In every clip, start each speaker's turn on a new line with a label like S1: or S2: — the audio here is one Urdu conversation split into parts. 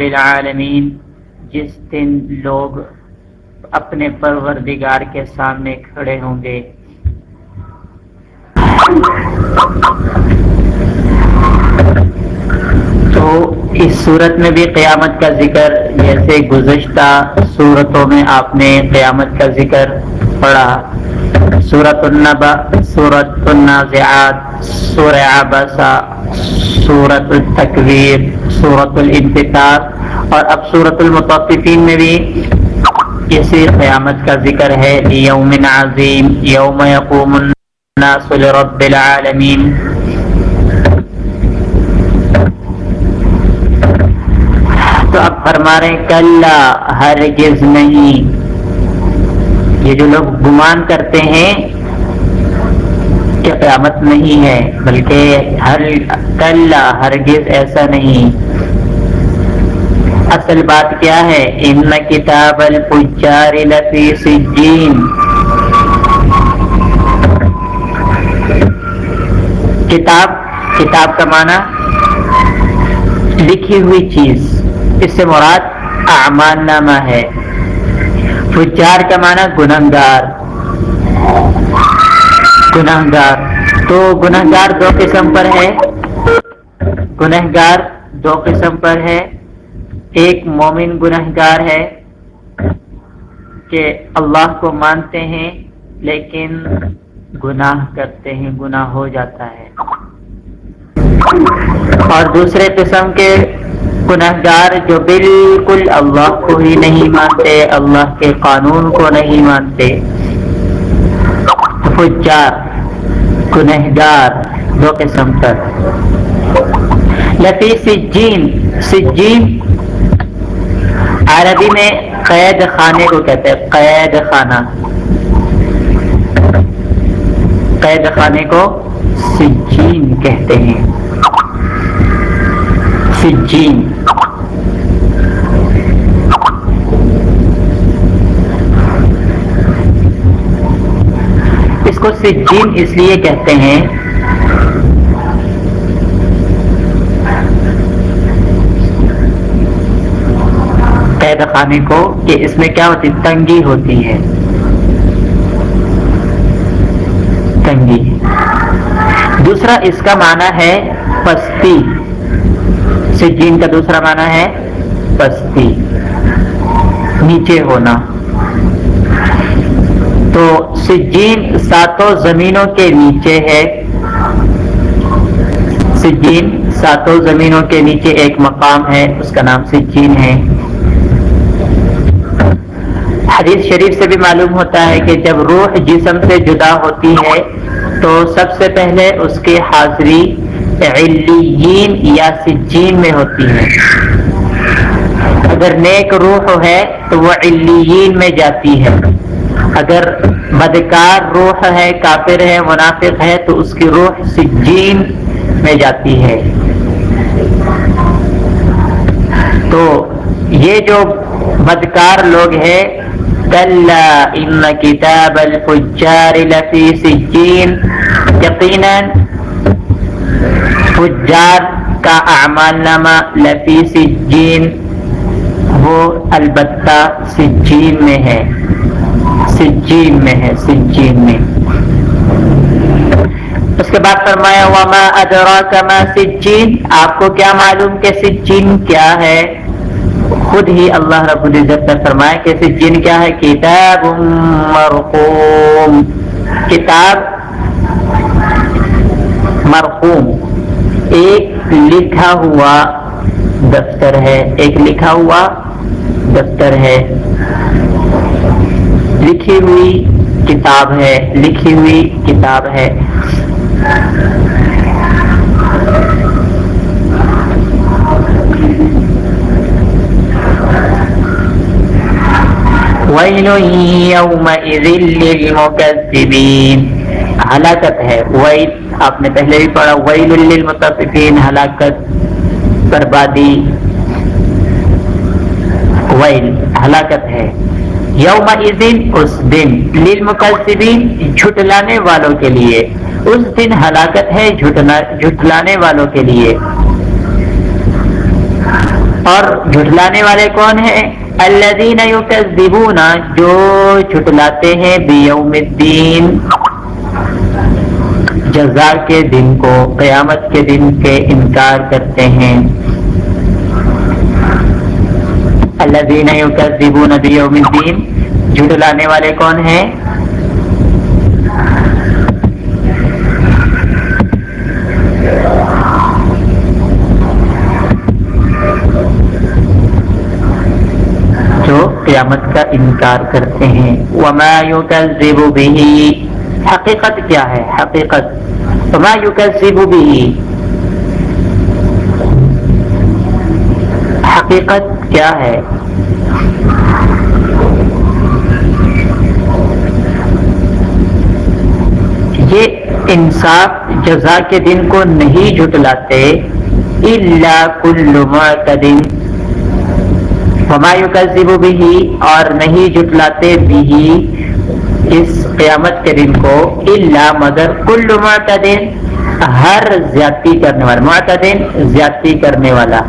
S1: رب العالمین، جس دن لوگ اپنے پروردگار کے سامنے کھڑے ہوں گے۔ تو اس صورت میں بھی قیامت کا ذکر، جیسے گزشتہ صورتوں میں آپ نے قیامت کا ذکر پڑھا۔ سورت النبا سورت النازعات سور عبسا سورت التکویر سورت الانتطاب اور اب سورت المطففین میں بھی اسی قیامت کا ذکر ہے۔ یوم عظیم، یوم یقوم الناس لرب العالمین۔ تو اب فرما رہے ہیں کل ہرگز نہیں۔ یہ جو لوگ گمان کرتے ہیں کہ قیامت نہیں ہے، بلکہ ہر کل ہرگز ایسا نہیں۔ اصل بات کیا ہے؟ ان کتاب الفجار لفی سجین۔ کتاب کتاب کا معنی لکھی ہوئی چیز۔ اس سے مراد اعمال نامہ ہے۔ فجار کا معنی گنہگار گنہگار تو گنہگار دو قسم پر ہے گنہگار دو قسم پر ہے ایک مومن گنہگار ہے کہ اللہ کو مانتے ہیں لیکن گناہ کرتے ہیں گناہ ہو جاتا ہے اور دوسرے قسم کے گناہ گار جو بالکل اللہ کو ہی نہیں مانتے، اللہ کے قانون کو نہیں مانتے۔ فجار، گنہگار دو قسم پر لفی سجین سجین عربی میں قید خانے کو کہتے ہیں، قید خانہ۔ قید خانے کو سجین کہتے ہیں۔ سجین۔ کو سجین اس لیے کہتے ہیں۔ قید خانے کو کہ اس میں کیا ہوتی، تنگی ہوتی ہے۔ تنگی۔ دوسرا اس کا معنی ہے پستی۔ سجین کا دوسرا معنی ہے پستی۔ نیچے ہونا۔ تو سجین ساتوں زمینوں کے نیچے ہے۔ سجین ساتوں زمینوں کے نیچے ایک مقام ہے، اس کا نام سجین ہے۔ حدیث شریف سے بھی معلوم ہوتا ہے کہ جب روح جسم سے جدا ہوتی ہے، تو سب سے پہلے اس کی حاضری علیین یا سجین میں ہوتی ہے۔ اگر نیک روح ہے، تو وہ علیین میں جاتی ہے۔ اگر بدکار روح ہے، کافر ہے، منافق ہے، تو اس کی روح سجین میں جاتی ہے۔ تو یہ جو بدکار لوگ ہیں ان کتاب الفجار لفی سجین۔ یقیناً فجار کا اعمال نامہ لفی سجین، وہ البتہ سجین میں ہے۔ سجین میں ہے، سجین میں۔ اس کے بعد فرمایا، وما ادراک ما سجین آپ کو کیا معلوم کہ سجین کیا ہے؟ خود ہی اللہ رب العزت نے فرمایا کہ سجین کیا ہے؟ کتاب مرقوم۔ کتاب مرقوم۔ ایک لکھا ہوا دفتر ہے، ایک لکھا ہوا دفتر ہے۔ لکھی ہوئی کتاب ہے، لکھی ہوئی کتاب ہے۔ ہلاکت ہے ویل آپ نے پہلے بھی پڑھا ویل للمطففین ہلاکت، بربادی۔ ویل ہلاکت ہے۔ یوم اس دن للمکذبین جھٹلانے والوں کے لیے۔ اس دن ہلاکت ہے جھٹلانے والوں کے لیے۔ اور جھٹلانے والے کون ہیں؟ الذین یکذبون، جو جھٹلاتے ہیں بیوم الدین۔ جزا کے دن کو، قیامت کے دن کے انکار کرتے ہیں۔ الذین یکذبون بیوم الدین جھٹلانے والے کون ہیں؟ جو قیامت کا انکار کرتے ہیں۔ وما يكذب به، حقیقت کیا ہے؟ حقیقت۔ وما يكذب به حقیقت کیا ہے؟ یہ انصاف جزا کے دن کو نہیں جھٹلاتے، الا کل معتدن ہمایوں کا ذیب بھی اور نہیں جٹلاتے بھی اس قیامت کے دن کو اللہ مگر کل معتدن ہر زیادتی کرنے والا معتدن زیادتی کرنے والا۔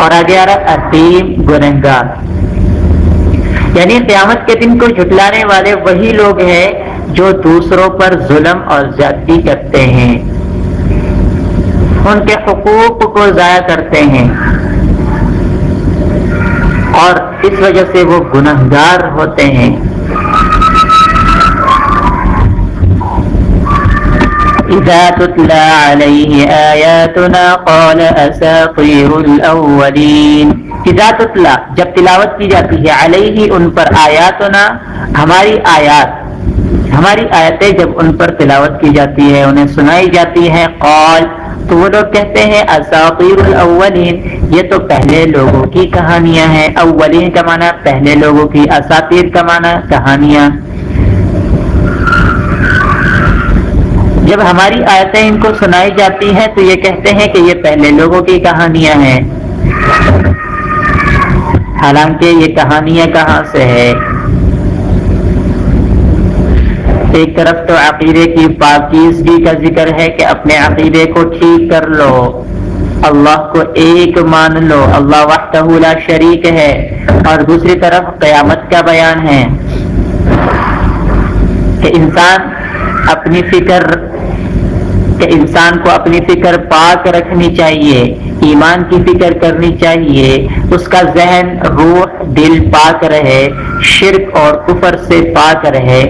S1: اور آگے آ رہا عظیم گنہگار۔ یعنی قیامت کے دن کو جھٹلانے والے وہی لوگ ہیں جو دوسروں پر ظلم اور زیادتی کرتے ہیں۔ ان کے حقوق کو ضائع کرتے ہیں۔ اور اس وجہ سے وہ گنہگار ہوتے ہیں۔ اذا تتلى عليه آياتنا قال اساطير الاولين اذا تتلى، جب تلاوت کی جاتی ہے علیہ ان پر آیاتنا، ہماری آیات، ہماری آیتیں جب ان پر تلاوت کی جاتی ہے، انہیں سنائی جاتی ہے، قال، تو وہ لوگ کہتے ہیں اساطیر الاولین یہ تو پہلے لوگوں کی کہانیاں ہیں، اولین کا معنی پہلے لوگوں کی، اساطیر کا معنی کہانیاں۔ جب ہماری آیتیں ان کو سنائی جاتی ہیں تو یہ کہتے ہیں کہ یہ پہلے لوگوں کی کہانیاں ہیں۔ حالانکہ یہ کہانیاں کہاں سے ہے ایک طرف تو عقیدے کی پاکیزگی کا ذکر ہے کہ اپنے عقیدے کو ٹھیک کر لو، اللہ کو ایک مان لو، اللہ وقت لا شریک ہے۔ اور دوسری طرف قیامت کا بیان ہے کہ انسان اپنی فکر کہ انسان کو اپنی فکر پاک رکھنی چاہیے، ایمان کی فکر کرنی چاہیے، اس کا ذہن، روح، دل پاک رہے، شرک اور کفر سے پاک رہے۔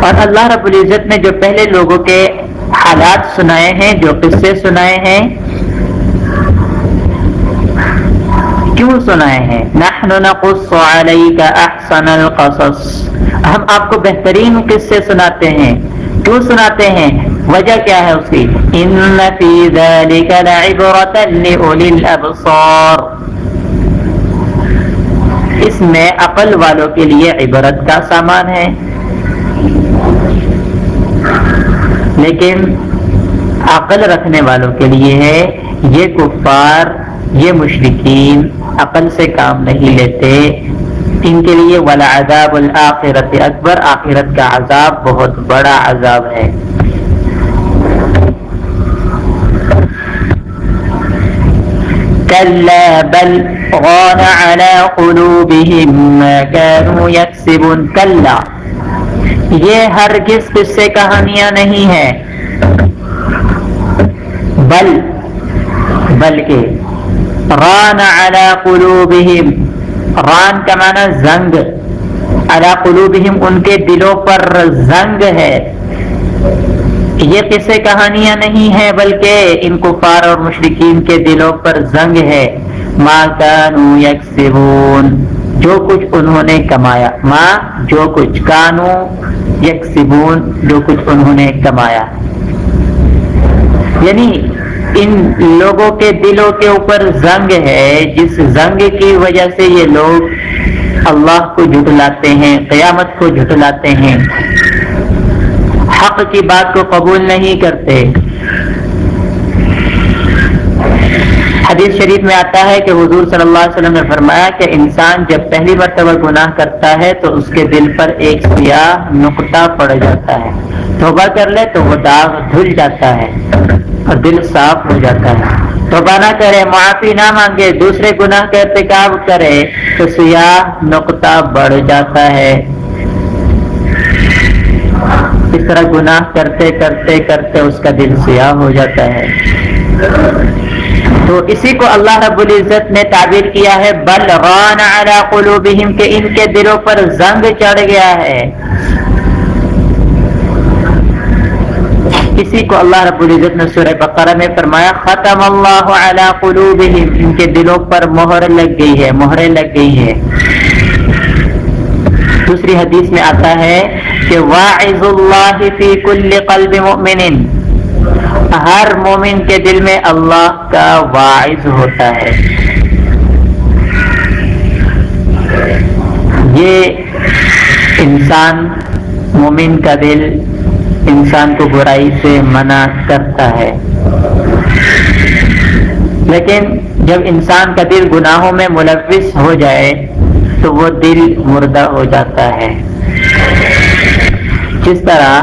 S1: اور اللہ رب العزت نے جو پہلے لوگوں کے حالات سنائے ہیں، جو قصے سنائے ہیں کیوں سنائے ہیں۔ نحن نقص علیک احسن القصص۔ ہم آپ کو بہترین قصے سناتے ہیں۔ کیوں سناتے ہیں؟ وجہ کیا ہے اس کی؟ ان فی ذلک لعبرۃ لاولی الابصار۔ اس میں عقل والوں کے لیے عبرت کا سامان ہے۔ لیکن عقل رکھنے والوں کے لیے ہے، یہ کفار، یہ مشرقین عقل سے کام نہیں لیتے۔ ان کے لیے ولا عذاب الآخرت اکبر۔ آخرت کا عذاب بہت بڑا عذاب ہے۔ كلا بل غان على قلوبهم ما كانوا يكسبون۔ كلا۔ یہ ہر کس قصے کہانیاں نہیں ہیں۔ بل۔ بلکہ ران علی قلوبہم ران کا معنی زنگ. علی قلوبہم ان کے دلوں پر زنگ ہے. یہ قصے کہانیاں نہیں ہیں بلکہ ان کفار اور مشرقین کے دلوں پر زنگ ہے. ما کانو یکسبون. جو کچھ انہوں نے کمایا. ماں جو کچھ کانو یک سبون جو کچھ انہوں نے کمایا. یعنی ان لوگوں کے دلوں کے اوپر زنگ ہے، جس زنگ کی وجہ سے یہ لوگ اللہ کو جھٹلاتے ہیں، قیامت کو جھٹلاتے ہیں۔ حق کی بات کو قبول نہیں کرتے۔ حدیث شریف میں آتا ہے کہ حضور صلی اللہ علیہ وسلم نے فرمایا کہ انسان جب پہلی مرتبہ گناہ کرتا ہے تو اس کے دل پر ایک سیاہ نقطہ پڑ جاتا ہے۔ توبہ کر لے تو وہ داغ دھل جاتا ہے۔ اور دل صاف ہو جاتا ہے۔ توبہ نہ کرے، معافی نہ مانگے، دوسرے گناہ کا ارتکاب کرے تو سیاہ نقطہ بڑھ جاتا ہے۔ اس طرح گناہ کرتے کرتے کرتے اس کا دل سیاہ ہو جاتا ہے۔ تو اسی کو اللہ رب العزت نے تعبیر کیا ہے، بل ران علی قلوبہم، کہ ان کے دلوں پر زنگ چڑھ گیا ہے۔ اسی کو اللہ رب العزت نے سورہ بقرہ میں فرمایا، ختم اللہ علی قلوبہم ان کے دلوں پر مہر لگ گئی ہے، مہریں لگ گئی ہے دوسری حدیث میں آتا ہے کہ، واعظ اللہ فی کل قلب مؤمن ہر مومن کے دل میں اللہ کا واعظ ہوتا ہے۔ یہ انسان مومن کا دل انسان کو برائی سے منع کرتا ہے۔ لیکن جب انسان کا دل گناہوں میں ملوث ہو جائے، تو وہ دل مردہ ہو جاتا ہے۔ جس طرح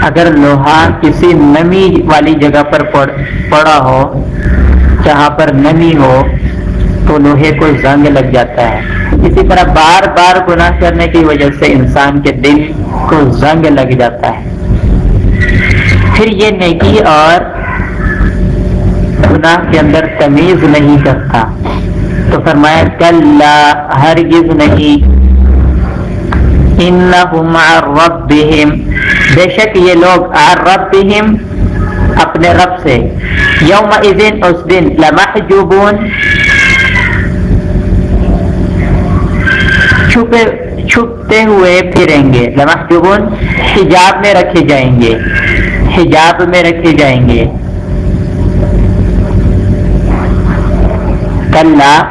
S1: اگر لوہا کسی نمی والی جگہ پر پڑا ہو، جہاں پر نمی ہو، تو لوہے کو زنگ لگ جاتا ہے۔ اسی طرح بار بار گناہ کرنے کی وجہ سے انسان کے دل کو زنگ لگ جاتا ہے۔ پھر یہ نیکی اور گناہ کے اندر تمیز نہیں کرتا۔ تو فرمایا کل ہرگز نہیں۔ انہم ربہم۔ بے شک یہ لوگ ربہم اپنے رب سے۔ یوم اذن اس دن لمحجوبون۔ چھپے چھپتے ہوئے پھریں گے۔ لمحجوبون حجاب میں رکھے جائیں گے۔ حجاب میں رکھے جائیں گے۔ کلا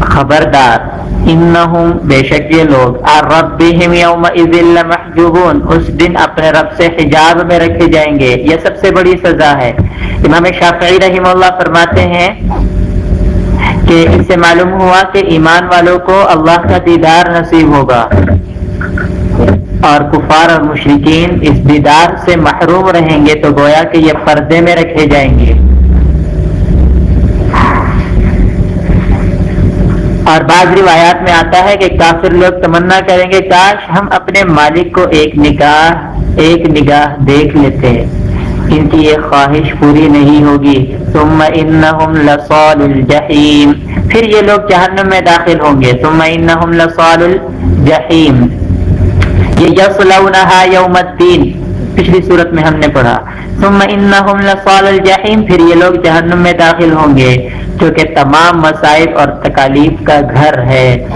S1: خبردار۔ انہم بے شک یہ لوگ ربہم یوم لمحجوبون۔ اس دن اپنے رب سے حجاب میں رکھے جائیں گے۔ یہ سب سے بڑی سزا ہے۔ امام شافعی رحم اللہ فرماتے ہیں کہ اس سے معلوم ہوا کہ ایمان والوں کو اللہ کا دیدار نصیب ہوگا۔ اور کفار اور مشرقین اس دیدار سے محروم رہیں گے تو گویا کہ یہ پردے میں رکھے جائیں گے۔ اور بعض روایات میں آتا ہے کہ کافر لوگ تمنا کریں گے، کاش ہم اپنے مالک کو ایک نگاہ ایک نگاہ دیکھ لیتے۔ ان کی یہ خواہش پوری نہیں ہوگی۔ ثم انہم لصال الجحیم پھر یہ لوگ جہنم میں داخل ہوں گے۔ ثم انہم لصال الجحیم یہ یصلونہا یوم الدین پچھلی صورت میں ہم نے پڑھا۔ ثم انہم لصال الجحیم پھر یہ لوگ جہنم میں داخل ہوں گے۔ جو کہ تمام مصائب اور تکالیف کا گھر ہے۔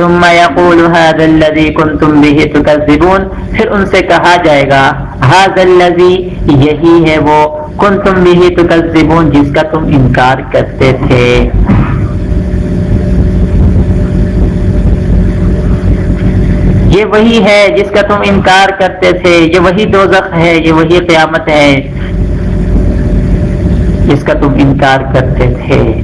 S1: ثم يقول هذا الذي كنتم به تكذبون، پھر ان سے کہا جائے گا، هذا الذي یہی ہے وہ، كنتم به تكذبون، جس کا تم انکار کرتے تھے۔ یہ وہی ہے جس کا تم انکار کرتے تھے، یہ وہی دوزخ ہے، یہ وہی قیامت ہے، جس کا تم انکار کرتے تھے۔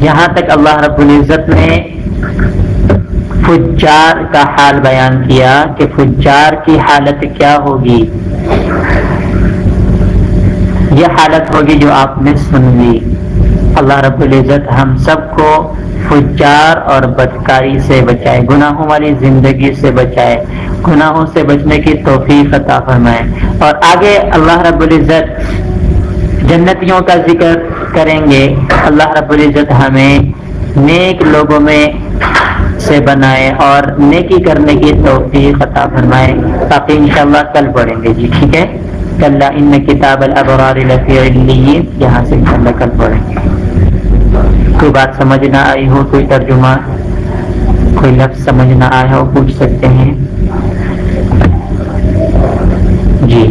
S1: یہاں تک اللہ رب العزت نے فجار کا حال بیان کیا کہ فجار کی حالت کیا ہوگی۔ یہ حالت ہوگی جو آپ نے سن لی۔ اللہ رب العزت ہم سب کو فجار اور بدکاری سے بچائے، گناہوں والی زندگی سے بچائے۔ گناہوں سے بچنے کی توفیق عطا فرمائے۔ اور آگے اللہ رب العزت جنتیوں کا ذکر کریں گے۔ اللہ رب العزت ہمیں نیک لوگوں میں سے بنائے اور نیکی کرنے کی توفیق عطا فرمائے۔ تاکہ انشاءاللہ کل پڑھیں گے۔ جی ٹھیک ہے؟ کل ان کتاب الابرار لفی علیین یہاں سے انشاءاللہ کل پڑھیں گے۔ کوئی بات سمجھ نہ آئی ہو، کوئی ترجمہ، کوئی لفظ سمجھ نہ آیا ہو، پوچھ سکتے ہیں۔ جی۔